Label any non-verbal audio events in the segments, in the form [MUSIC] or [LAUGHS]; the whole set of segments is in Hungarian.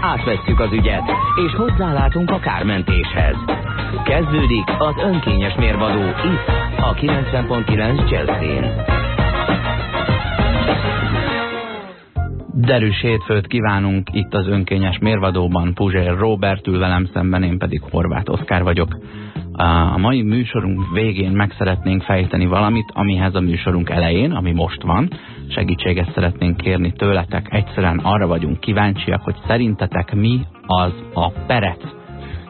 átvesszük az ügyet, és hozzálátunk a kármentéshez. Kezdődik az önkényes mérvadó itt, a 90.9 Jazzin. Derűs hétfőt kívánunk itt az önkényes mérvadóban. Puzsér Robert ül velem szemben, én pedig Horváth Oszkár vagyok. A mai műsorunk végén meg szeretnénk fejteni valamit, amihez a műsorunk elején, ami most van, segítséget szeretnénk kérni tőletek. Egyszerűen arra vagyunk kíváncsiak, hogy szerintetek mi az a perec.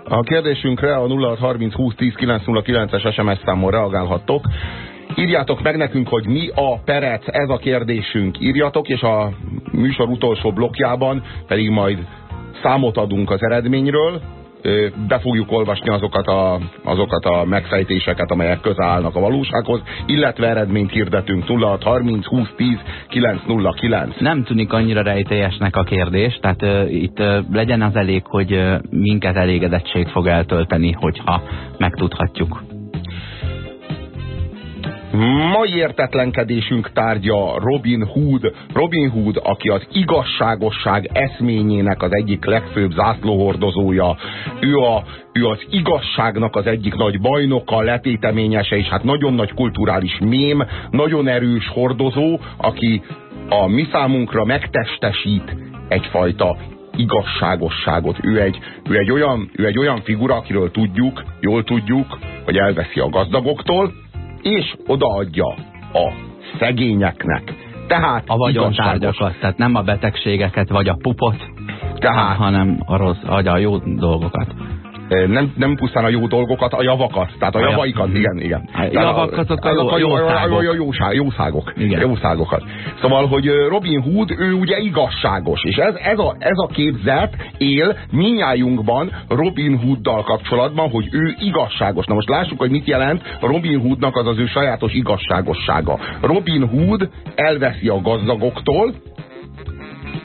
A kérdésünkre a 0630 20 10 909-es SMS számon reagálhattok. Írjátok meg nekünk, hogy mi a perec, ez a kérdésünk. Írjatok, és a műsor utolsó blokkjában pedig majd számot adunk az eredményről, be fogjuk olvasni azokat a, azokat a megfejtéseket, amelyek közel állnak a valósághoz, illetve eredményt hirdetünk 0630 20 10 909. Nem tűnik annyira rejtélyesnek a kérdés, tehát uh, itt uh, legyen az elég, hogy uh, minket elégedettség fog eltölteni, hogyha megtudhatjuk. Mai értetlenkedésünk tárgya Robin Hood. Robin Hood, aki az igazságosság eszményének az egyik legfőbb zászlóhordozója. Ő, a, ő az igazságnak az egyik nagy bajnoka, letéteményese, és hát nagyon nagy kulturális mém, nagyon erős hordozó, aki a mi számunkra megtestesít egyfajta igazságosságot. Ő egy, ő, egy olyan, ő egy olyan figura, akiről tudjuk, jól tudjuk, hogy elveszi a gazdagoktól, és odaadja a szegényeknek. Tehát a vagyontárgyakat, tehát nem a betegségeket vagy a pupot, tehát, hanem a rossz, vagy a jó dolgokat nem, nem pusztán a jó dolgokat, a javakat. Tehát a, a javaikat, jav... igen, igen. A javakat, a, a, jó, jó, jó, jó, jószágok. Igen. Jószágokat. Szóval, hogy Robin Hood, ő ugye igazságos, és ez, ez, a, ez a képzet él minnyájunkban Robin Hooddal kapcsolatban, hogy ő igazságos. Na most lássuk, hogy mit jelent Robin Hoodnak az az ő sajátos igazságossága. Robin Hood elveszi a gazdagoktól,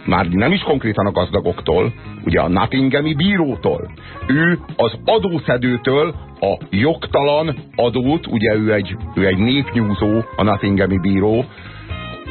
már nem is konkrétan a gazdagoktól, ugye a Nottinghami bírótól. Ő az adószedőtől a jogtalan adót, ugye ő egy, ő egy népnyúzó, a Nottinghami bíró,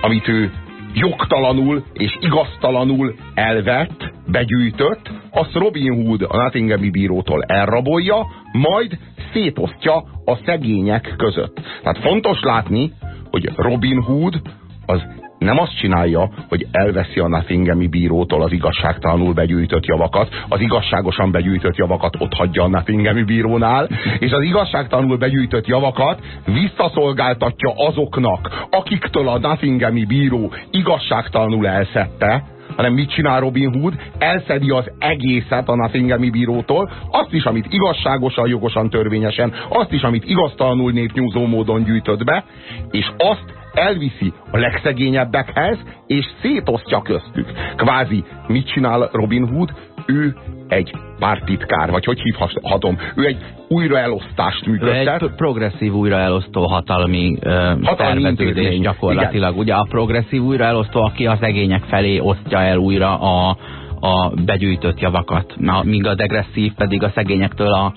amit ő jogtalanul és igaztalanul elvett, begyűjtött, azt Robin Hood a Nottinghami bírótól elrabolja, majd szétosztja a szegények között. Tehát fontos látni, hogy Robin Hood az nem azt csinálja, hogy elveszi a Nottinghami bírótól az igazságtalanul begyűjtött javakat, az igazságosan begyűjtött javakat ott hagyja a Nottinghami bírónál, és az igazságtalanul begyűjtött javakat visszaszolgáltatja azoknak, akiktől a Nottinghami bíró igazságtalanul elszette, hanem mit csinál Robin Hood? Elszedi az egészet a Nottinghami bírótól, azt is, amit igazságosan, jogosan, törvényesen, azt is, amit igaztalanul népnyúzó módon gyűjtött be, és azt elviszi a legszegényebbekhez, és szétosztja köztük. Kvázi mit csinál Robin Hood? Ő egy pártitkár, vagy hogy hívhatom? Ő egy újraelosztást működtet. Egy progresszív újraelosztó hatalmi, uh, szerveződés gyakorlatilag. Igen. Ugye a progresszív újraelosztó, aki a szegények felé osztja el újra a, a begyűjtött javakat, míg a degresszív pedig a szegényektől a,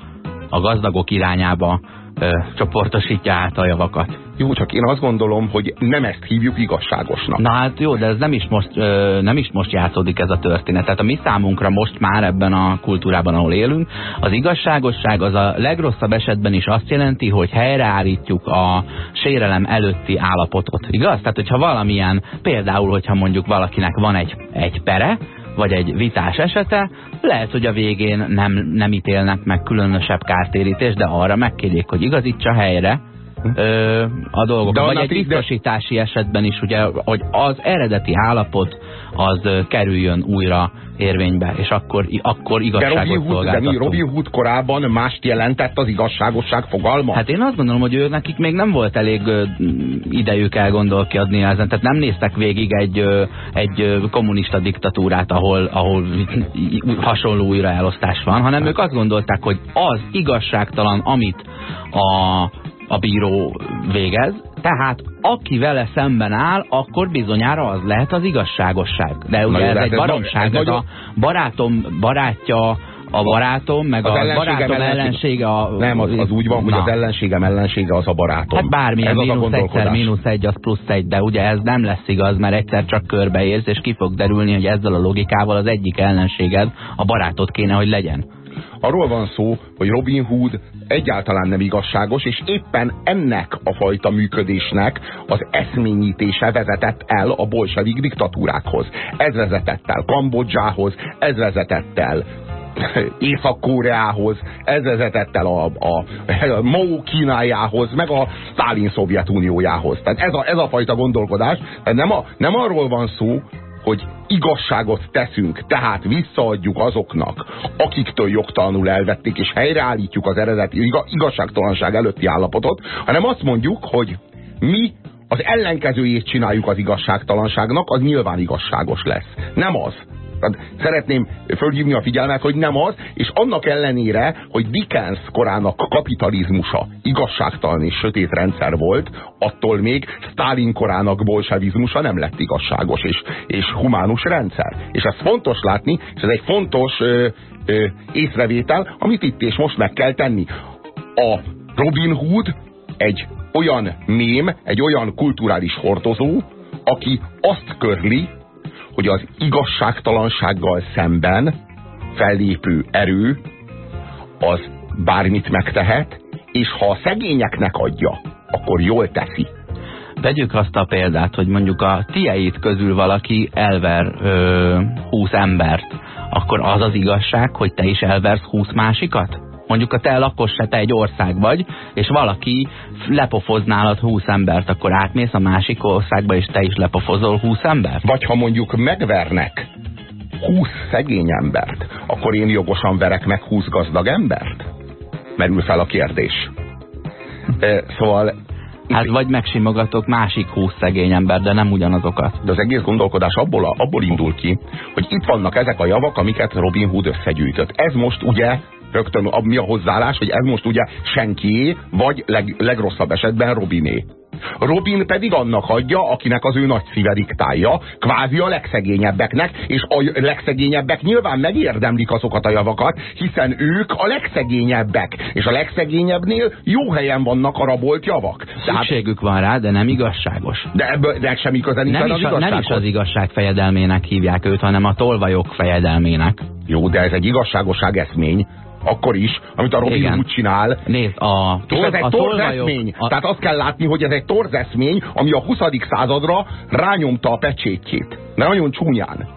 a gazdagok irányába csoportosítja át a javakat. Jó, csak én azt gondolom, hogy nem ezt hívjuk igazságosnak. Na hát jó, de ez nem is most, nem is most játszódik ez a történet. Tehát a mi számunkra most már ebben a kultúrában, ahol élünk, az igazságosság az a legrosszabb esetben is azt jelenti, hogy helyreállítjuk a sérelem előtti állapotot. Igaz? Tehát, hogyha valamilyen, például, hogyha mondjuk valakinek van egy, egy pere, vagy egy vitás esete, lehet, hogy a végén nem, nem ítélnek meg különösebb kártérítést, de arra megkérjék, hogy igazítsa helyre ö, a dolgokat. Vagy egy biztosítási esetben is, ugye, hogy az eredeti állapot az kerüljön újra érvénybe, és akkor, akkor igazságot de Robin Hood, De mi Robin Hood korábban mást jelentett az igazságosság fogalma? Hát én azt gondolom, hogy ő nekik még nem volt elég idejük elgondolkodni ezen, tehát nem néztek végig egy, egy kommunista diktatúrát, ahol, ahol hasonló újraelosztás van, hanem ők azt gondolták, hogy az igazságtalan, amit a, a bíró végez, tehát aki vele szemben áll, akkor bizonyára az lehet az igazságosság. De ugye ez egy baromság, ez, a barátom barátja, a barátom, meg az a barátom ellensége a... Nem, az, az úgy van, hogy az ellenségem ellensége az a barátom. Hát bármilyen ez mínusz egyszer, mínusz egy, az plusz egy, de ugye ez nem lesz igaz, mert egyszer csak körbeérsz, és ki fog derülni, hogy ezzel a logikával az egyik ellenséged a barátod kéne, hogy legyen. Arról van szó, hogy Robin Hood egyáltalán nem igazságos, és éppen ennek a fajta működésnek az eszményítése vezetett el a bolsevik diktatúrákhoz. Ez vezetett el Kambodzsához, ez vezetett el [LAUGHS] Észak-Koreához, ez vezetett el a, a, a Mao Kínájához, meg a Stalin Szovjetuniójához. Tehát ez a, ez a fajta gondolkodás, tehát nem, a, nem arról van szó, hogy igazságot teszünk, tehát visszaadjuk azoknak, akiktől jogtalanul elvették, és helyreállítjuk az eredeti igazságtalanság előtti állapotot, hanem azt mondjuk, hogy mi az ellenkezőjét csináljuk az igazságtalanságnak, az nyilván igazságos lesz. Nem az. Tehát szeretném fölhívni a figyelmet, hogy nem az, és annak ellenére, hogy Dickens korának kapitalizmusa igazságtalan és sötét rendszer volt, attól még Stalin korának bolsevizmusa nem lett igazságos és, és humánus rendszer. És ez fontos látni, és ez egy fontos ö, ö, észrevétel, amit itt és most meg kell tenni. A Robin Hood egy olyan mém, egy olyan kulturális hordozó, aki azt körli, hogy az igazságtalansággal szemben fellépő erő az bármit megtehet, és ha a szegényeknek adja, akkor jól teszi. Vegyük azt a példát, hogy mondjuk a tieit közül valaki elver ö, 20 embert, akkor az az igazság, hogy te is elversz 20 másikat? Mondjuk a te lakos se, te egy ország vagy, és valaki lepofoz nálad 20 embert, akkor átmész a másik országba, és te is lepofozol 20 embert? Vagy ha mondjuk megvernek 20 szegény embert, akkor én jogosan verek meg 20 gazdag embert? Merül fel a kérdés. Szóval Hát vagy megsimogatok másik húsz szegény ember, de nem ugyanazokat. De az egész gondolkodás abból, a, abból indul ki, hogy itt vannak ezek a javak, amiket Robin Hood összegyűjtött. Ez most ugye rögtön mi a hozzáállás, hogy ez most ugye senkié, vagy leg, legrosszabb esetben Robiné. Robin pedig annak adja, akinek az ő nagy szíve diktálja, kvázi a legszegényebbeknek, és a legszegényebbek nyilván megérdemlik azokat a javakat, hiszen ők a legszegényebbek, és a legszegényebbnél jó helyen vannak a rabolt javak. Szükségük van rá, de nem igazságos. De ebből de semmi köze nem is, az a, nem is az igazság fejedelmének hívják őt, hanem a tolvajok fejedelmének. Jó, de ez egy igazságosság eszmény akkor is, amit a Robin Igen. Hood csinál. Nézd, a, tol, ez egy torzeszmény. A... Tehát azt kell látni, hogy ez egy torzeszmény, ami a 20. századra rányomta a pecsétjét. Ne nagyon csúnyán.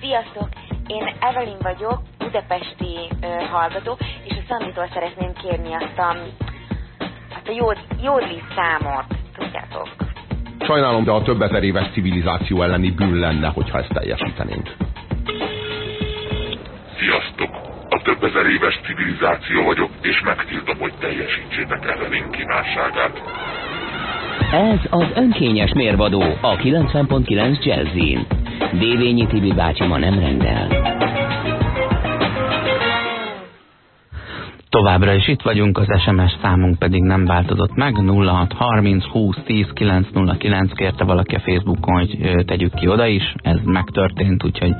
Sziasztok! Én Evelyn vagyok, budapesti ö, hallgató, és a Szanditól szeretném kérni azt a, azt a jód, jódli számot, tudjátok. Sajnálom, de a több ezer éves civilizáció elleni bűn lenne, hogyha ezt teljesítenénk. Sziasztok! A több ezer éves civilizáció vagyok, és megtiltom, hogy teljesítsétek ellenünk kívánságát. Ez az önkényes mérvadó a 90.9 Jazzin. Dévényi Tibi bácsi ma nem rendel. Továbbra is itt vagyunk, az SMS számunk pedig nem változott meg. 0630 20 10 909 kérte valaki a Facebookon, hogy tegyük ki oda is. Ez megtörtént, úgyhogy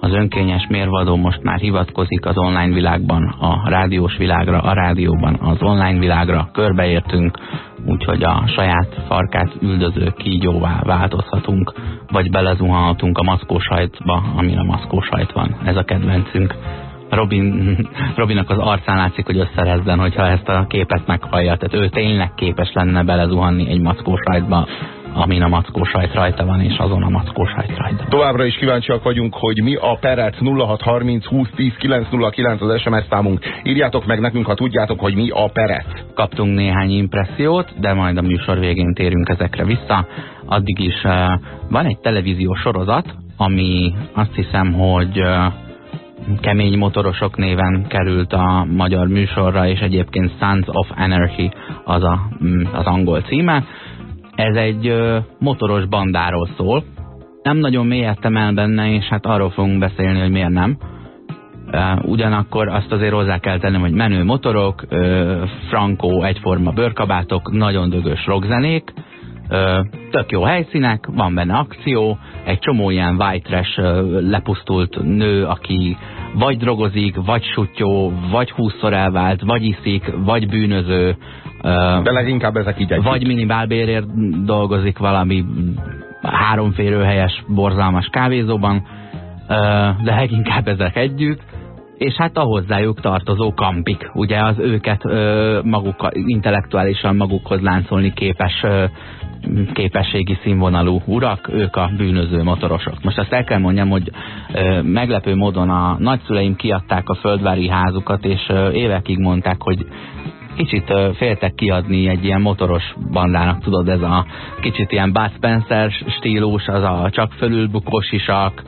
az önkényes mérvadó most már hivatkozik az online világban, a rádiós világra, a rádióban, az online világra. Körbeértünk, úgyhogy a saját farkát üldöző kígyóvá változhatunk, vagy belezuhanhatunk a maszkósajtba, amire maszkósajt van. Ez a kedvencünk. Robin, [LAUGHS] Robinnak az arcán látszik, hogy összerezzen, hogyha ezt a képet meghallja. Tehát ő tényleg képes lenne belezuhanni egy mackós rajtba, amin a mackó sajt rajta van, és azon a mackó sajt rajta. Továbbra is kíváncsiak vagyunk, hogy mi a Perec 0630 2010 909 az SMS számunk. Írjátok meg nekünk, ha tudjátok, hogy mi a Perec. Kaptunk néhány impressziót, de majd a műsor végén térünk ezekre vissza. Addig is uh, van egy televíziós sorozat, ami azt hiszem, hogy uh, kemény motorosok néven került a magyar műsorra, és egyébként Sons of Anarchy az a, mm, az angol címe. Ez egy motoros bandáról szól. Nem nagyon mélyedtem el benne, és hát arról fogunk beszélni, hogy miért nem. Ugyanakkor azt azért hozzá kell tennem, hogy menő motorok, frankó, egyforma bőrkabátok, nagyon dögös rockzenék, tök jó helyszínek, van benne akció, egy csomó ilyen white trash lepusztult nő, aki vagy drogozik, vagy sutyó, vagy húszszor elvált, vagy iszik, vagy bűnöző. De leginkább ezek így együtt. Vagy minimálbérért dolgozik valami háromférőhelyes, borzalmas kávézóban, de leginkább ezek együtt és hát a hozzájuk tartozó kampik, ugye az őket maguk, intellektuálisan magukhoz láncolni képes képességi színvonalú urak, ők a bűnöző motorosok. Most azt el kell mondjam, hogy ö, meglepő módon a nagyszüleim kiadták a földvári házukat, és ö, évekig mondták, hogy kicsit féltek kiadni egy ilyen motoros bandának, tudod, ez a kicsit ilyen Bud Spencer stílus, az a csak fölülbukós isak,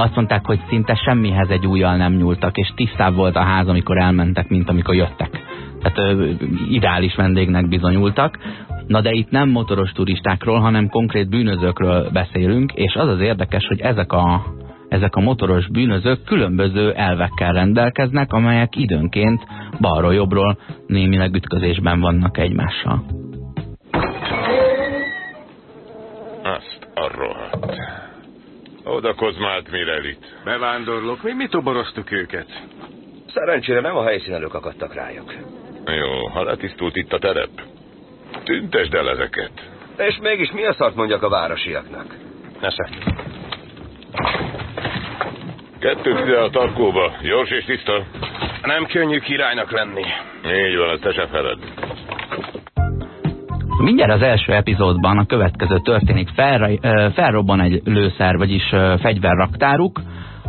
azt mondták, hogy szinte semmihez egy újjal nem nyúltak, és tisztább volt a ház, amikor elmentek, mint amikor jöttek. Tehát ö, ideális vendégnek bizonyultak. Na de itt nem motoros turistákról, hanem konkrét bűnözőkről beszélünk, és az az érdekes, hogy ezek a, ezek a motoros bűnözők különböző elvekkel rendelkeznek, amelyek időnként balról-jobbról némileg ütközésben vannak egymással. Azt a rohadt. Oda kozmált Mirelit. Bevándorlók, mi mit toboroztuk őket? Szerencsére nem a helyszínelők akadtak rájuk. Jó, ha letisztult itt a terep, Tüntesd el ezeket. És mégis mi a szart mondjak a városiaknak? Nesze. Kettőt ide a tarkóba, gyors és tiszta. Nem könnyű királynak lenni. Így van, ezt te se feled. Mindjárt az első epizódban a következő történik, fel, felrobban egy lőszer, vagyis fegyverraktáruk,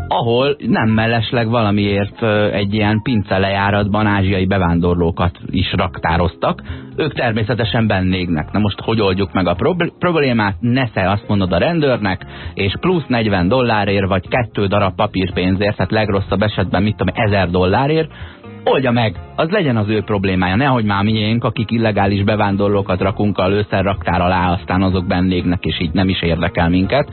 ahol nem mellesleg valamiért egy ilyen pince lejáratban ázsiai bevándorlókat is raktároztak. Ők természetesen bennégnek. Na most hogy oldjuk meg a problémát? Nesze azt mondod a rendőrnek, és plusz 40 dollárért, vagy kettő darab papírpénzért, tehát legrosszabb esetben mit tudom, 1000 dollárért, oldja meg, az legyen az ő problémája, nehogy már miénk, akik illegális bevándorlókat rakunk a lőszerraktár alá, aztán azok bennégnek, és így nem is érdekel minket.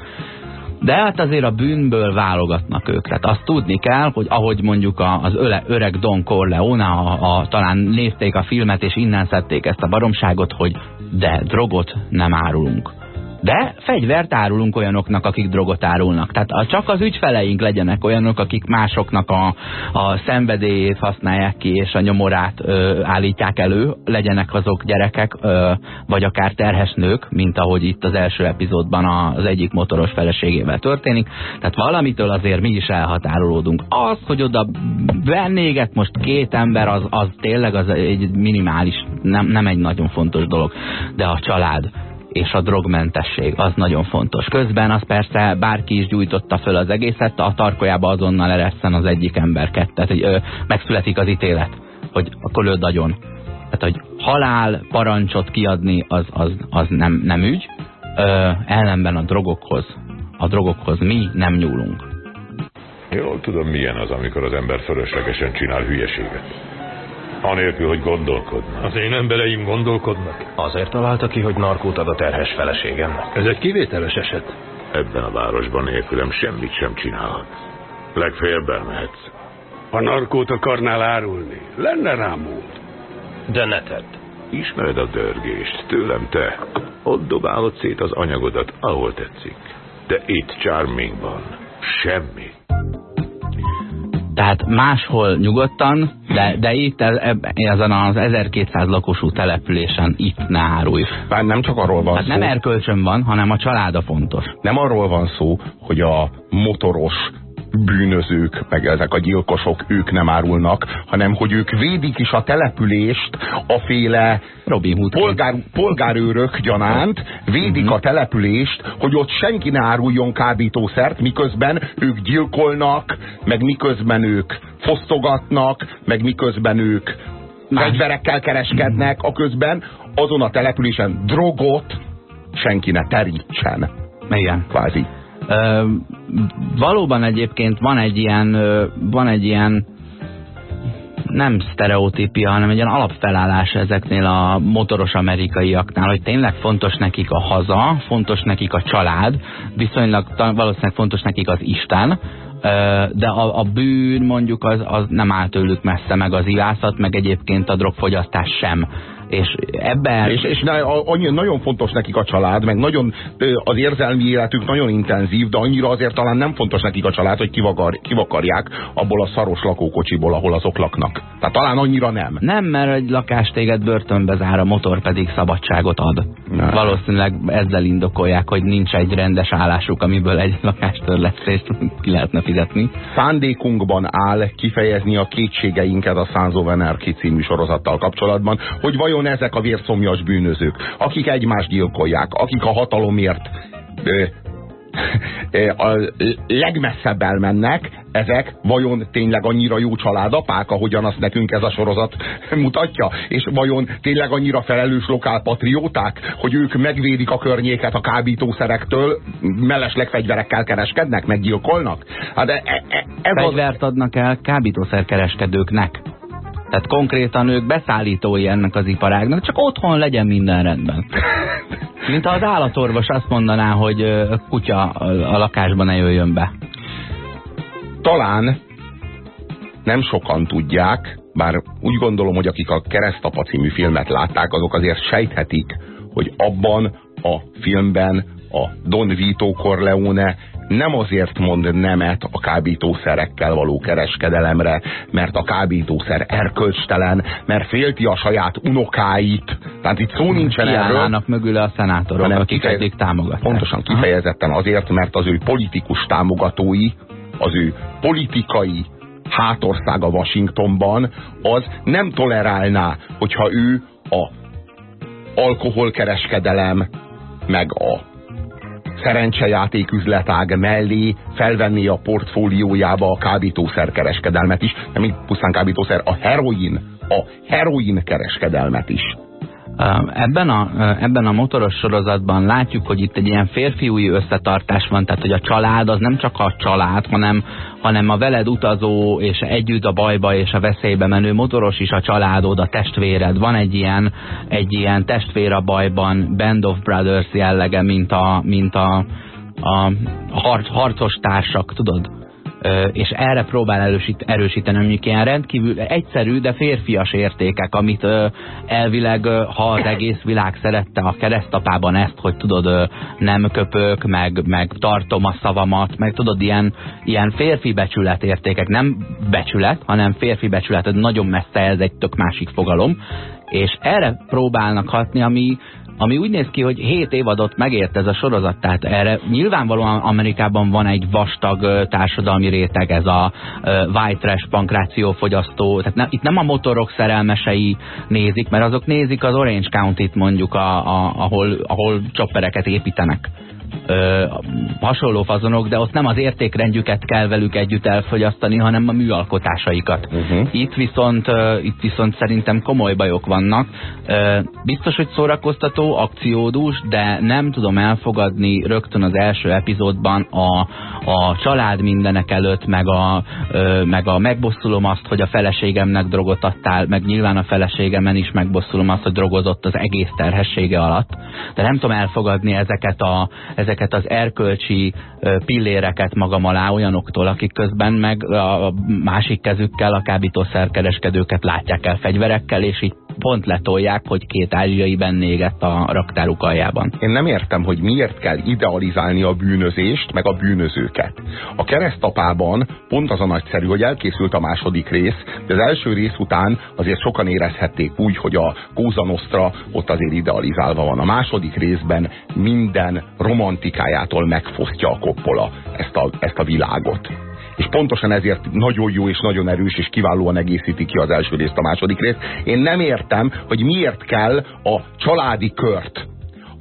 De hát azért a bűnből válogatnak ők. Tehát azt tudni kell, hogy ahogy mondjuk az öle, öreg Don Corleone, a, a, talán nézték a filmet, és innen szedték ezt a baromságot, hogy de drogot nem árulunk. De fegyvert árulunk olyanoknak, akik drogot árulnak. Tehát csak az ügyfeleink legyenek olyanok, akik másoknak a, a szenvedélyét használják ki, és a nyomorát ö, állítják elő, legyenek azok gyerekek, ö, vagy akár terhes nők, mint ahogy itt az első epizódban az egyik motoros feleségével történik. Tehát valamitől azért mi is elhatárolódunk. Az, hogy oda vennéget most két ember, az, az tényleg az egy minimális, nem, nem egy nagyon fontos dolog. De a család, és a drogmentesség, az nagyon fontos. Közben az persze bárki is gyújtotta föl az egészet, a tarkolyába azonnal eresszen az egyik ember kettet, hogy ö, megszületik az ítélet, hogy akkor lőd agyon. Tehát, hogy halál parancsot kiadni, az, az, az nem, nem ügy, ö, ellenben a drogokhoz, a drogokhoz mi nem nyúlunk. Jól tudom, milyen az, amikor az ember fölöslegesen csinál hülyeséget. Anélkül, hogy gondolkodnak. Az én embereim gondolkodnak. Azért találta ki, hogy narkót ad a terhes feleségemnek. Ez egy kivételes eset. Ebben a városban nélkülem semmit sem csinálhat. Legfeljebb elmehetsz. Ha narkót akarnál árulni, lenne rám mód. De ne tedd. Ismered a dörgést, tőlem te. Ott dobálod szét az anyagodat, ahol tetszik. De itt Charmingban semmi. Tehát máshol nyugodtan, de, de itt ezen az 1200 lakosú településen itt ne árulj. Már nem csak arról van hát szó. nem erkölcsön van, hanem a családa fontos. Nem arról van szó, hogy a motoros bűnözők, meg ezek a gyilkosok, ők nem árulnak, hanem hogy ők védik is a települést a féle Robin Hood polgár, polgárőrök gyanánt, védik uh Mhm. -huh. a települést, hogy ott senki ne áruljon kábítószert, miközben ők gyilkolnak, meg miközben ők fosztogatnak, meg miközben ők fegyverekkel kereskednek, a közben azon a településen drogot senki ne terítsen. Igen. Kvázi. Valóban egyébként van egy ilyen, van egy ilyen nem sztereotípia, hanem egy ilyen alapfelállás ezeknél a motoros amerikaiaknál, hogy tényleg fontos nekik a haza, fontos nekik a család, viszonylag valószínűleg fontos nekik az Isten, de a, a bűn mondjuk az, az nem áll tőlük messze, meg az ivászat, meg egyébként a drogfogyasztás sem. És ebben... És, és annyi, nagyon fontos nekik a család, meg nagyon az érzelmi életük nagyon intenzív, de annyira azért talán nem fontos nekik a család, hogy kivagar, kivakarják abból a szaros lakókocsiból, ahol azok laknak. Tehát talán annyira nem. Nem, mert egy lakás téged börtönbe zár, a motor pedig szabadságot ad. Ne. Valószínűleg ezzel indokolják, hogy nincs egy rendes állásuk, amiből egy lakástörlesztést ki lehetne fizetni. Szándékunkban áll kifejezni a kétségeinket a Anarchy című sorozattal kapcsolatban, hogy vajon ezek a vérszomjas bűnözők, akik egymást gyilkolják, akik a hatalomért ö, ö, a legmesszebb elmennek, ezek vajon tényleg annyira jó családapák, ahogyan azt nekünk ez a sorozat mutatja? És vajon tényleg annyira felelős lokálpatrióták, hogy ők megvédik a környéket a kábítószerektől, mellesleg fegyverekkel kereskednek, meggyilkolnak? Hát e, e, e- ez az, Fegyvert adnak el kábítószerkereskedőknek. Tehát konkrétan ők beszállítói ennek az iparágnak, csak otthon legyen minden rendben. [LAUGHS] Mint ha az állatorvos azt mondaná, hogy ö, kutya a a lakásban ne jöjjön be. talán nem sokan tudják, bár úgy gondolom, hogy akik a Keresztapa című filmet látták, azok azért sejthetik, hogy abban a filmben a Don Vito Corleone nem azért mond nemet a kábítószerekkel való kereskedelemre, mert a kábítószer erkölcstelen, mert félti a saját unokáit. Tehát itt szó nincsen erről. Kiállnának mögüle a szenátorok, hanem akik eddig támogatják. Pontosan kifejezetten azért, mert az ő politikus támogatói, az ő politikai hátországa Washingtonban, az nem tolerálná, hogyha ő a alkoholkereskedelem, meg a szerencsejáték üzletág mellé felvenné a portfóliójába a kábítószer kereskedelmet is, nem így pusztán kábítószer, a heroin, a heroin kereskedelmet is. Ebben a, ebben a motoros sorozatban látjuk, hogy itt egy ilyen férfiúi összetartás van, tehát hogy a család az nem csak a család, hanem, hanem a veled utazó és együtt a bajba és a veszélybe menő motoros is a családod, a testvéred. Van egy ilyen, egy ilyen testvér a bajban, Band of Brothers jellege, mint a, mint a, a harc, harcos társak, tudod? És erre próbál erősít, erősíteni mondjuk ilyen rendkívül egyszerű, de férfias értékek, amit elvileg, ha az egész világ szerette a keresztapában ezt, hogy tudod, nem köpök, meg, meg tartom a szavamat, meg tudod, ilyen, ilyen férfi becsület értékek, nem becsület, hanem férfi becsület, nagyon messze, ez egy tök másik fogalom, és erre próbálnak hatni, ami, ami úgy néz ki, hogy 7 évadot megért ez a sorozat, tehát erre nyilvánvalóan Amerikában van egy vastag társadalmi réteg, ez a white trash pankrációfogyasztó, tehát ne, itt nem a motorok szerelmesei nézik, mert azok nézik az Orange County-t mondjuk, a, a, ahol, ahol csoppereket építenek. Ö, hasonló fazonok, de ott nem az értékrendjüket kell velük együtt elfogyasztani, hanem a műalkotásaikat. Uh-huh. Itt viszont, uh, itt viszont szerintem komoly bajok vannak. Uh, biztos, hogy szórakoztató, akciódús, de nem tudom elfogadni rögtön az első epizódban a, a család mindenek előtt, meg a, uh, meg a megbosszulom azt, hogy a feleségemnek drogot adtál, meg nyilván a feleségemen is megbosszulom azt, hogy drogozott az egész terhessége alatt. De nem tudom elfogadni ezeket, a, ezeket az erkölcsi pilléreket magam alá olyanoktól, akik közben meg a másik kezükkel a kábítószerkereskedőket látják el fegyverekkel, és így pont letolják, hogy két ázsiai benne égett a raktáruk aljában. Én nem értem, hogy miért kell idealizálni a bűnözést, meg a bűnözőket. A keresztapában pont az a nagyszerű, hogy elkészült a második rész, de az első rész után azért sokan érezhették úgy, hogy a Kóza Nostra ott azért idealizálva van. A második részben minden romantikájától megfosztja a koppola ezt a, ezt a világot. És pontosan ezért nagyon jó és nagyon erős, és kiválóan egészíti ki az első részt a második részt. Én nem értem, hogy miért kell a családi kört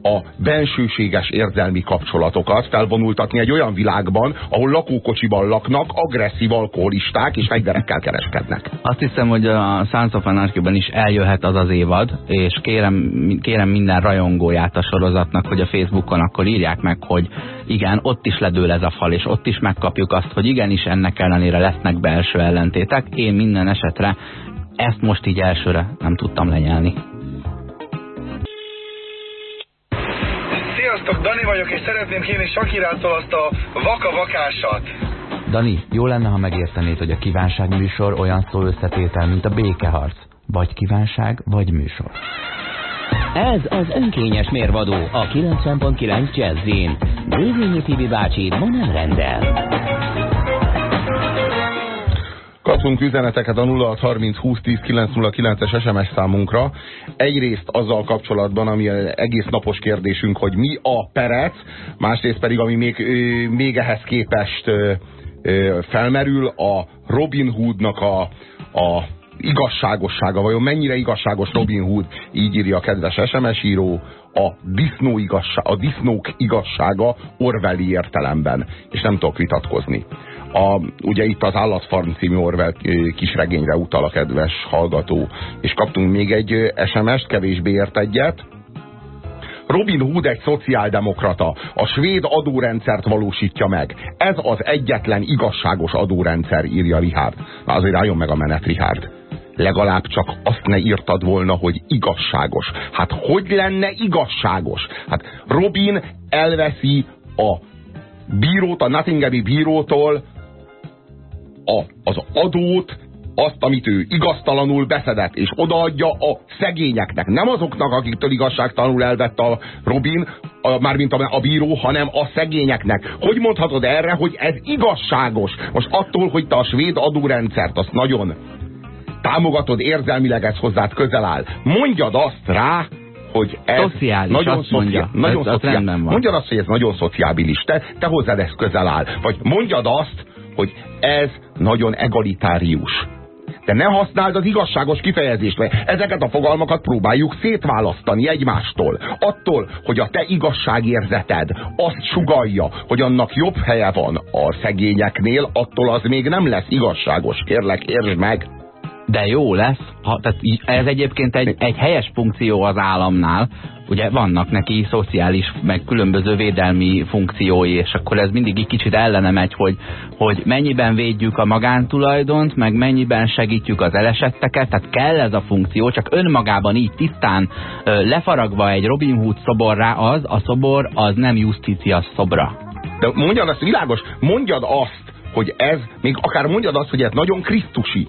a bensőséges érzelmi kapcsolatokat felvonultatni egy olyan világban, ahol lakókocsiban laknak, agresszív alkoholisták és fegyverekkel kereskednek. Azt hiszem, hogy a Sons of Anarchy-ben is eljöhet az az évad, és kérem, kérem minden rajongóját a sorozatnak, hogy a Facebookon akkor írják meg, hogy igen, ott is ledől ez a fal, és ott is megkapjuk azt, hogy igenis ennek ellenére lesznek belső ellentétek. Én minden esetre ezt most így elsőre nem tudtam lenyelni. Sziasztok, Dani vagyok, és szeretném kérni Sakirától azt a vaka-vakásat. Dani, jó lenne, ha megértenéd, hogy a kívánság műsor olyan szó összetétel, mint a békeharc. Vagy kívánság, vagy műsor. Ez az önkényes mérvadó a 90.9 Jazzin. Dévényi Tibi bácsi ma nem rendel. Kapunk üzeneteket a 0630 2010 909-es SMS számunkra. Egyrészt azzal kapcsolatban, ami egész napos kérdésünk, hogy mi a perec, másrészt pedig, ami még, még ehhez képest felmerül, a Robin Hoodnak a, a igazságossága, vajon mennyire igazságos Robin Hood, így írja a kedves SMS író, a, disznó igazság, a disznók igazsága Orwelli értelemben, és nem tudok vitatkozni. A, ugye itt az Állatfarm című Orwell kisregényre utal a kedves hallgató, és kaptunk még egy SMS-t, kevésbé ért egyet, Robin Hood egy szociáldemokrata. A svéd adórendszert valósítja meg. Ez az egyetlen igazságos adórendszer, írja Richard. Na azért álljon meg a menet, Richard. Legalább csak azt ne írtad volna, hogy igazságos. Hát hogy lenne igazságos? Hát Robin elveszi a bírót, a Nottinghami bírótól a, az adót, azt, amit ő igaztalanul beszedett, és odaadja a szegényeknek. Nem azoknak, akiktől igazságtalanul elvett a Robin, a, mármint a, a bíró, hanem a szegényeknek. Hogy mondhatod erre, hogy ez igazságos? Most attól, hogy te a svéd adórendszert azt nagyon támogatod, érzelmileg ez hozzád közel áll. Mondjad azt rá, hogy ez Szociális, nagyon, azt mondja. nagyon Ez- az szociál, rendben van. mondjad azt, hogy ez nagyon szociábilis, te, te hozzád ez közel áll. Vagy mondjad azt, hogy ez nagyon egalitárius. De ne használd az igazságos kifejezést, mert ezeket a fogalmakat próbáljuk szétválasztani egymástól. Attól, hogy a te igazságérzeted azt sugalja, hogy annak jobb helye van a szegényeknél, attól az még nem lesz igazságos. Kérlek, értsd meg! De jó lesz, ha, tehát ez egyébként egy, egy helyes funkció az államnál, ugye vannak neki szociális, meg különböző védelmi funkciói, és akkor ez mindig egy kicsit ellene megy, hogy, hogy mennyiben védjük a magántulajdont, meg mennyiben segítjük az elesetteket, tehát kell ez a funkció, csak önmagában így tisztán lefaragva egy Robin Hood szoborrá az, a szobor az nem justícia szobra. De mondjad azt, világos, mondjad azt, hogy ez, még akár mondjad azt, hogy ez nagyon krisztusi.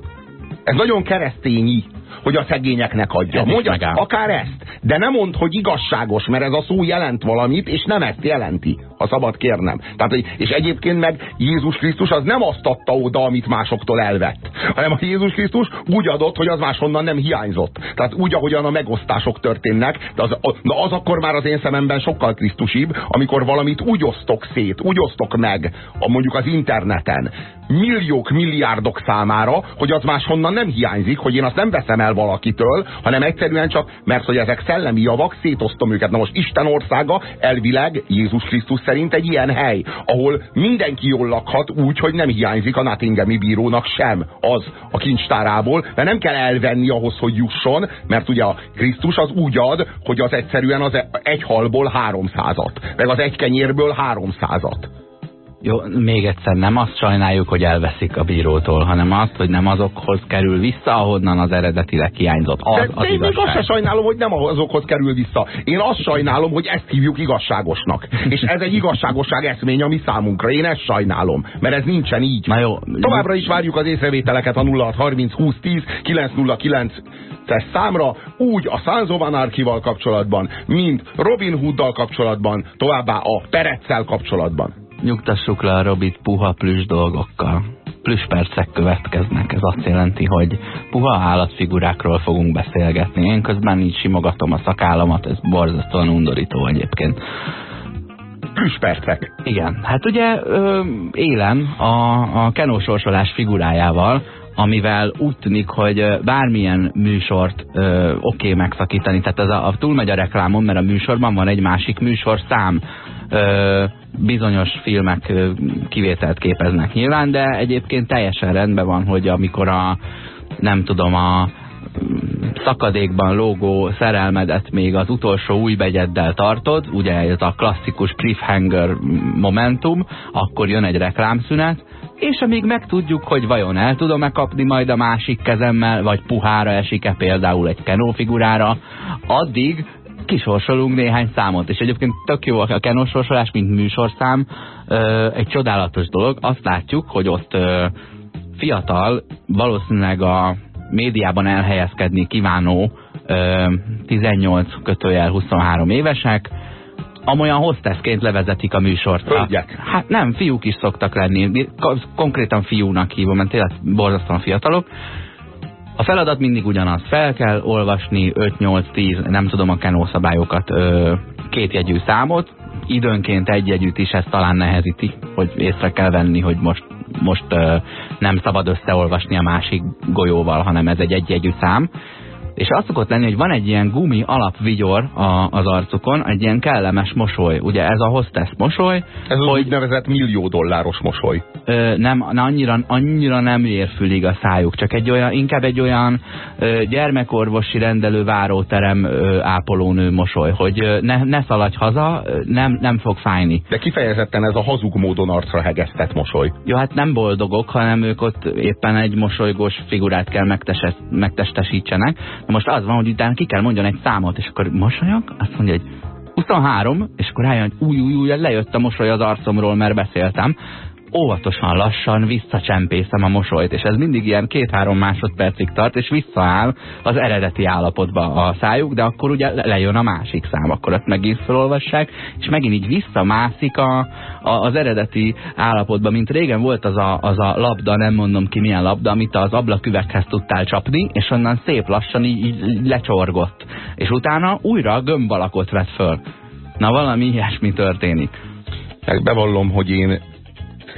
Ez nagyon keresztényi, hogy a szegényeknek adja. Ez megáll. akár ezt, de nem mondd, hogy igazságos, mert ez a szó jelent valamit, és nem ezt jelenti, ha szabad kérnem. Tehát, és egyébként meg Jézus Krisztus az nem azt adta oda, amit másoktól elvett, hanem a Jézus Krisztus úgy adott, hogy az máshonnan nem hiányzott. Tehát úgy, ahogyan a megosztások történnek, de az, na az akkor már az én szememben sokkal krisztusibb, amikor valamit úgy osztok szét, úgy osztok meg, a, mondjuk az interneten, milliók, milliárdok számára, hogy az máshonnan nem hiányzik, hogy én azt nem veszem el valakitől, hanem egyszerűen csak, mert hogy ezek szellemi javak, szétosztom őket. Na most Isten országa elvileg Jézus Krisztus szerint egy ilyen hely, ahol mindenki jól lakhat úgy, hogy nem hiányzik a Nottinghami bírónak sem az a kincstárából, mert nem kell elvenni ahhoz, hogy jusson, mert ugye a Krisztus az úgy ad, hogy az egyszerűen az egy halból háromszázat, meg az egy kenyérből háromszázat. Jó, még egyszer, nem azt sajnáljuk, hogy elveszik a bírótól, hanem azt, hogy nem azokhoz kerül vissza, ahonnan az eredetileg hiányzott. Az, De, az de én még azt se sajnálom, hogy nem azokhoz kerül vissza. Én azt sajnálom, hogy ezt hívjuk igazságosnak. És ez egy igazságosság eszmény, ami számunkra. Én ezt sajnálom, mert ez nincsen így. Na jó. Továbbra is várjuk az észrevételeket a 0630 2010 909 es számra, úgy a Sons of Anarchy-val kapcsolatban, mint Robin Hooddal kapcsolatban, továbbá a Pereccel kapcsolatban. Nyugtassuk le a Robit puha plüss dolgokkal. Plüss percek következnek. Ez azt jelenti, hogy puha állatfigurákról fogunk beszélgetni. Én közben így simogatom a szakállamat, ez borzasztóan undorító egyébként. Plüspercek. Igen, hát ugye ö, élen a, a Kenó sorsolás figurájával, amivel úgy tűnik, hogy bármilyen műsort oké okay megszakítani, tehát ez a, a túlmegy a reklámon, mert a műsorban van egy másik műsorszám, bizonyos filmek kivételt képeznek nyilván, de egyébként teljesen rendben van, hogy amikor a nem tudom, a szakadékban lógó szerelmedet még az utolsó új begyeddel tartod, ugye ez a klasszikus cliffhanger momentum, akkor jön egy reklámszünet, és amíg megtudjuk, hogy vajon el tudom-e kapni majd a másik kezemmel, vagy puhára esik-e például egy Kenó figurára, addig kisorsolunk néhány számot, és egyébként tök jó a sorsolás, mint műsorszám, egy csodálatos dolog. Azt látjuk, hogy ott fiatal, valószínűleg a médiában elhelyezkedni kívánó 18 kötőjel 23 évesek, amolyan hostessként levezetik a műsort. Hölgyek? Hát nem, fiúk is szoktak lenni. Konkrétan fiúnak hívom, mert tényleg borzasztóan fiatalok. A feladat mindig ugyanaz. Fel kell olvasni 5-8-10, nem tudom a kenó szabályokat, két jegyű számot. Időnként egy jegyűt is ezt talán nehezíti, hogy észre kell venni, hogy most most nem szabad összeolvasni a másik golyóval, hanem ez egy egy-egyű szám és az szokott lenni, hogy van egy ilyen gumi alapvigyor a, az arcukon, egy ilyen kellemes mosoly. Ugye ez a hostess mosoly. Ez az úgynevezett millió dolláros mosoly. Ö, nem, annyira, annyira nem érfülig a szájuk, csak egy olyan, inkább egy olyan ö, gyermekorvosi rendelő váróterem ö, ápolónő mosoly, hogy ö, ne, ne szaladj haza, nem, nem fog fájni. De kifejezetten ez a hazug módon arcra hegesztett mosoly. Jó, hát nem boldogok, hanem ők ott éppen egy mosolygós figurát kell megtestesítsenek most az van, hogy utána ki kell mondjon egy számot, és akkor mosolyog, azt mondja, hogy 23, és akkor rájön, hogy új, új, új, lejött a mosoly az arcomról, mert beszéltem óvatosan, lassan visszacsempészem a mosolyt, és ez mindig ilyen két-három másodpercig tart, és visszaáll az eredeti állapotba a szájuk, de akkor ugye lejön a másik szám, akkor ezt megint felolvassák, és megint így visszamászik a, a, az eredeti állapotba, mint régen volt az a, az a labda, nem mondom ki milyen labda, amit az ablaküveghez tudtál csapni, és onnan szép lassan így, így lecsorgott. És utána újra gömbalakot vett föl. Na valami ilyesmi történik. Bevallom, hogy én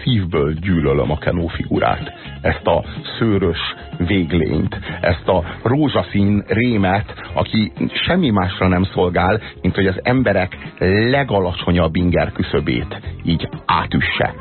szívből gyűlölöm a Kenó figurát. Ezt a szőrös véglényt, ezt a rózsaszín rémet, aki semmi másra nem szolgál, mint hogy az emberek legalacsonyabb inger küszöbét így átüsse.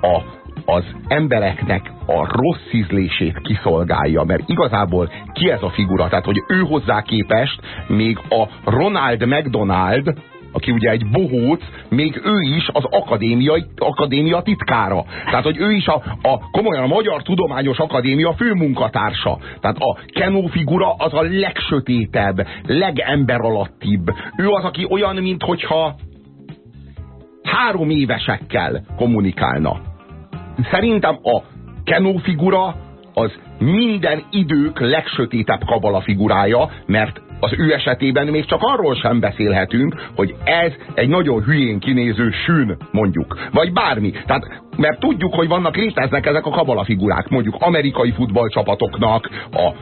A az embereknek a rossz ízlését kiszolgálja, mert igazából ki ez a figura? Tehát, hogy ő hozzá képest még a Ronald McDonald aki ugye egy bohóc, még ő is az akadémia, akadémia titkára. Tehát, hogy ő is a, a komolyan a Magyar Tudományos Akadémia főmunkatársa. Tehát a Kenó figura az a legsötétebb, legemberalattibb. Ő az, aki olyan, mint hogyha három évesekkel kommunikálna. Szerintem a Kenó figura az minden idők legsötétebb kabala figurája, mert az ő esetében még csak arról sem beszélhetünk, hogy ez egy nagyon hülyén kinéző sűn, mondjuk. Vagy bármi. Tehát, mert tudjuk, hogy vannak, léteznek ezek a kabala figurák, mondjuk amerikai futballcsapatoknak, a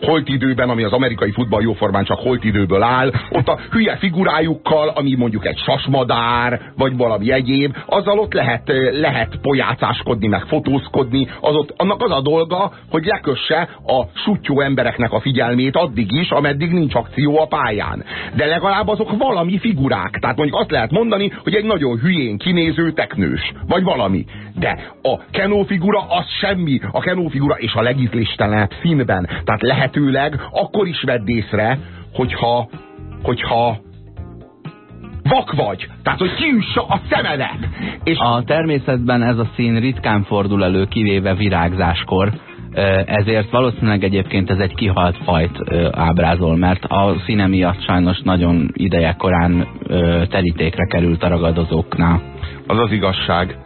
holt időben, ami az amerikai futball jóformán csak holt időből áll, ott a hülye figurájukkal, ami mondjuk egy sasmadár, vagy valami egyéb, azzal ott lehet, lehet pojácáskodni, meg fotózkodni, az ott, annak az a dolga, hogy lekösse a sutyó embereknek a figyelmét addig is, ameddig nincs akció a pályán. De legalább azok valami figurák. Tehát mondjuk azt lehet mondani, hogy egy nagyon hülyén kinéző teknős, vagy valami. De a Kenó figura az semmi. A Kenó figura és a legízléstelenebb színben. Tehát lehet lehetőleg akkor is vedd észre, hogyha, hogyha vak vagy. Tehát, hogy kiüssa a szemedet. És a természetben ez a szín ritkán fordul elő, kivéve virágzáskor. Ezért valószínűleg egyébként ez egy kihalt fajt ábrázol, mert a színe miatt sajnos nagyon ideje korán terítékre került a ragadozóknál. Az az igazság,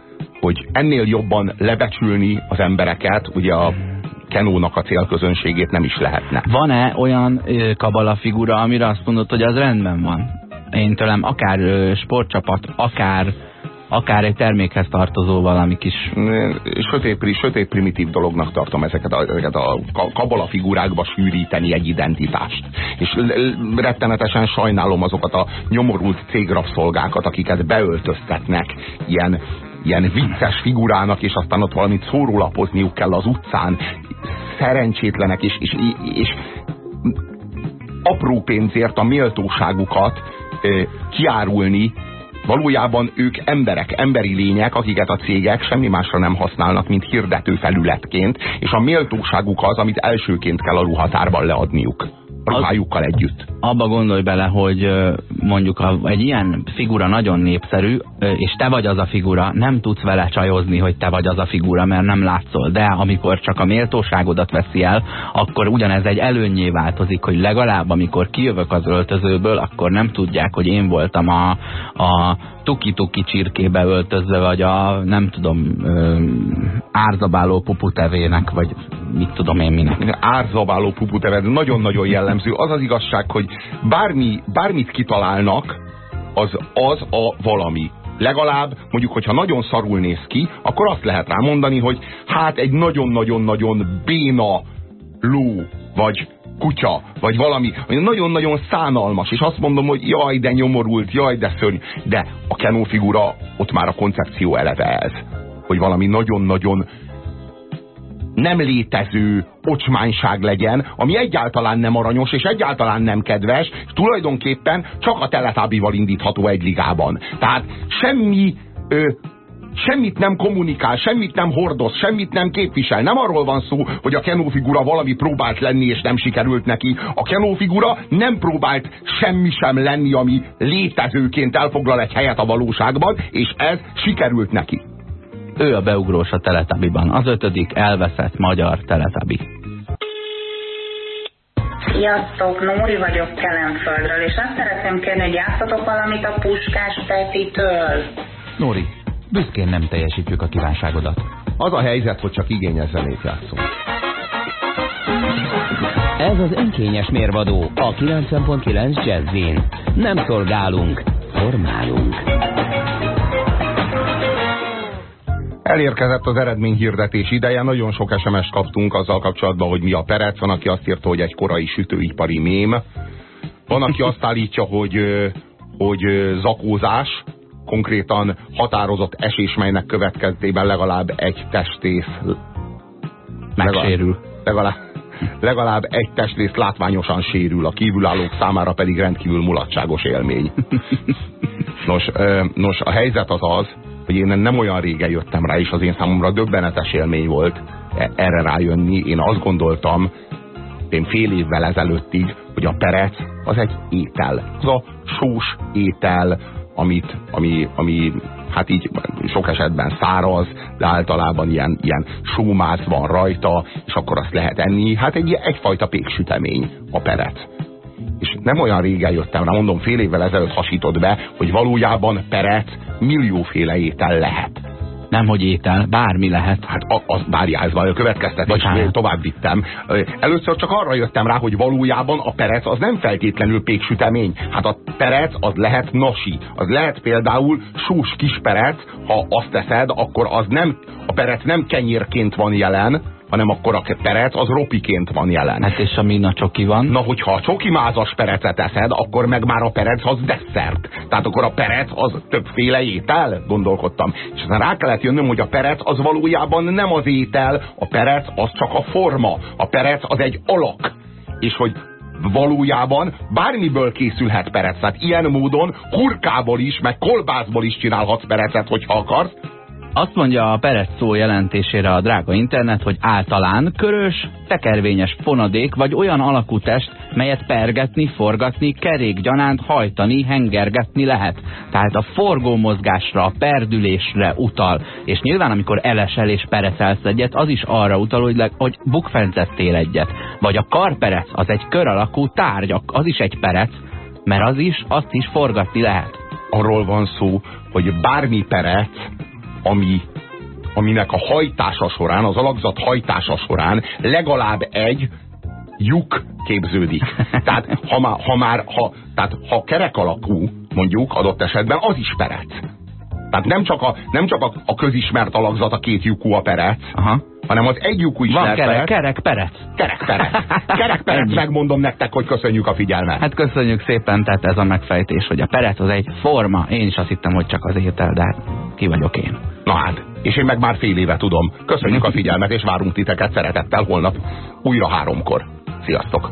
hogy ennél jobban lebecsülni az embereket, ugye a Kenónak a célközönségét nem is lehetne. Van-e olyan kabala figura, amire azt mondod, hogy az rendben van? Én tőlem akár sportcsapat, akár akár egy termékhez tartozó valami kis... Sötét, sötét primitív dolognak tartom ezeket a, ezeket a kabala figurákba sűríteni egy identitást. És rettenetesen sajnálom azokat a nyomorult cégrabszolgákat, akiket beöltöztetnek ilyen ilyen vicces figurának, és aztán ott valamit szórólapozniuk kell az utcán. Szerencsétlenek, és, és, és apró pénzért a méltóságukat kiárulni Valójában ők emberek, emberi lények, akiket a cégek semmi másra nem használnak, mint hirdető felületként, és a méltóságuk az, amit elsőként kell a ruhatárban leadniuk ruhájukkal együtt. Abba gondolj bele, hogy mondjuk ha egy ilyen figura nagyon népszerű, és te vagy az a figura, nem tudsz vele csajozni, hogy te vagy az a figura, mert nem látszol. De amikor csak a méltóságodat veszi el, akkor ugyanez egy előnyé változik, hogy legalább amikor kijövök az öltözőből, akkor nem tudják, hogy én voltam a, a tuki-tuki csirkébe öltözve, vagy a nem tudom, árzabáló puputevének, vagy mit tudom én minek. Árzabáló puputevé, nagyon-nagyon jellemző. Az az igazság, hogy bármi, bármit kitalálnak, az az a valami. Legalább, mondjuk, hogyha nagyon szarul néz ki, akkor azt lehet rá mondani, hogy hát egy nagyon-nagyon-nagyon béna ló, vagy kutya, vagy valami nagyon-nagyon szánalmas, és azt mondom, hogy jaj, de nyomorult, jaj, de szörny. De a Kenó figura, ott már a koncepció eleve ez. Hogy valami nagyon-nagyon nem létező ocsmányság legyen, ami egyáltalán nem aranyos, és egyáltalán nem kedves, és tulajdonképpen csak a teletábival indítható egy ligában. Tehát semmi ö, semmit nem kommunikál, semmit nem hordoz, semmit nem képvisel. Nem arról van szó, hogy a Kenó figura valami próbált lenni, és nem sikerült neki. A Kenó figura nem próbált semmi sem lenni, ami létezőként elfoglal egy helyet a valóságban, és ez sikerült neki. Ő a beugrós a Teletabiban. Az ötödik elveszett magyar Teletabi. Sziasztok, Nóri vagyok Kelemföldről, és azt szeretném kérni, hogy játszatok valamit a Puskás Petitől. Nóri, büszkén nem teljesítjük a kívánságodat. Az a helyzet, hogy csak igényes zenét játszunk. Ez az önkényes mérvadó a 90.9 Jazzin. Nem szolgálunk, formálunk. Elérkezett az eredményhirdetés ideje, nagyon sok SMS kaptunk azzal kapcsolatban, hogy mi a perec. Van, aki azt írta, hogy egy korai sütőipari mém. Van, aki azt állítja, hogy, hogy zakózás, konkrétan határozott esés, melynek következtében legalább egy testész megsérül. Legalább, legalább egy testrész látványosan sérül, a kívülállók számára pedig rendkívül mulatságos élmény. Nos, nos, a helyzet az az, hogy én nem olyan régen jöttem rá, és az én számomra döbbenetes élmény volt e, erre rájönni. Én azt gondoltam, én fél évvel ezelőttig, hogy a perec az egy étel. Az a sós étel, amit, ami, ami hát így sok esetben száraz, de általában ilyen, ilyen sómáz van rajta, és akkor azt lehet enni. Hát egy, egyfajta péksütemény a peret. És nem olyan régen jöttem rá, mondom fél évvel ezelőtt hasított be, hogy valójában perec millióféle étel lehet. Nem, hogy étel, bármi lehet. Hát az bárjázva, a következtetés tovább vittem. Először csak arra jöttem rá, hogy valójában a perec az nem feltétlenül péksütemény. Hát a perec az lehet nasi. Az lehet például sós kisperec, ha azt teszed, akkor az nem, a perec nem kenyérként van jelen, hanem akkor a perec az ropiként van jelen. Hát és ami a csoki van? Na, hogyha a csoki mázas perecet eszed, akkor meg már a perec az desszert. Tehát akkor a perec az többféle étel, gondolkodtam. És aztán rá kellett jönnöm, hogy a perec az valójában nem az étel, a perec az csak a forma. A perec az egy alak. És hogy valójában bármiből készülhet perec. Tehát ilyen módon kurkából is, meg kolbászból is csinálhatsz perecet, hogyha akarsz, azt mondja a Perec szó jelentésére a drága internet, hogy általán körös, tekervényes fonadék vagy olyan alakú test, melyet pergetni, forgatni, kerékgyanánt hajtani, hengergetni lehet. Tehát a forgó mozgásra, a perdülésre utal. És nyilván, amikor elesel és perecelsz egyet, az is arra utal, hogy, le, hogy bukfencettél egyet. Vagy a karperec, az egy kör alakú tárgy, az is egy perec, mert az is, azt is forgatni lehet. Arról van szó, hogy bármi perec ami, aminek a hajtása során, az alakzat hajtása során legalább egy lyuk képződik. [LAUGHS] Tehát ha már, ha, már, ha, tehát, ha kerek alakú, mondjuk adott esetben, az is perec. Tehát nem csak a, nem csak a, a közismert alakzat a két lyukú a perec, Aha. hanem az egy lyukú is Van kerek, kerek, perec. Kerek perec. Kerek perec, [LAUGHS] megmondom nektek, hogy köszönjük a figyelmet. Hát köszönjük szépen, tehát ez a megfejtés, hogy a perec az egy forma. Én is azt hittem, hogy csak az étel, de hát ki vagyok én. Na hát, és én meg már fél éve tudom. Köszönjük a figyelmet, és várunk titeket szeretettel holnap újra háromkor. Sziasztok!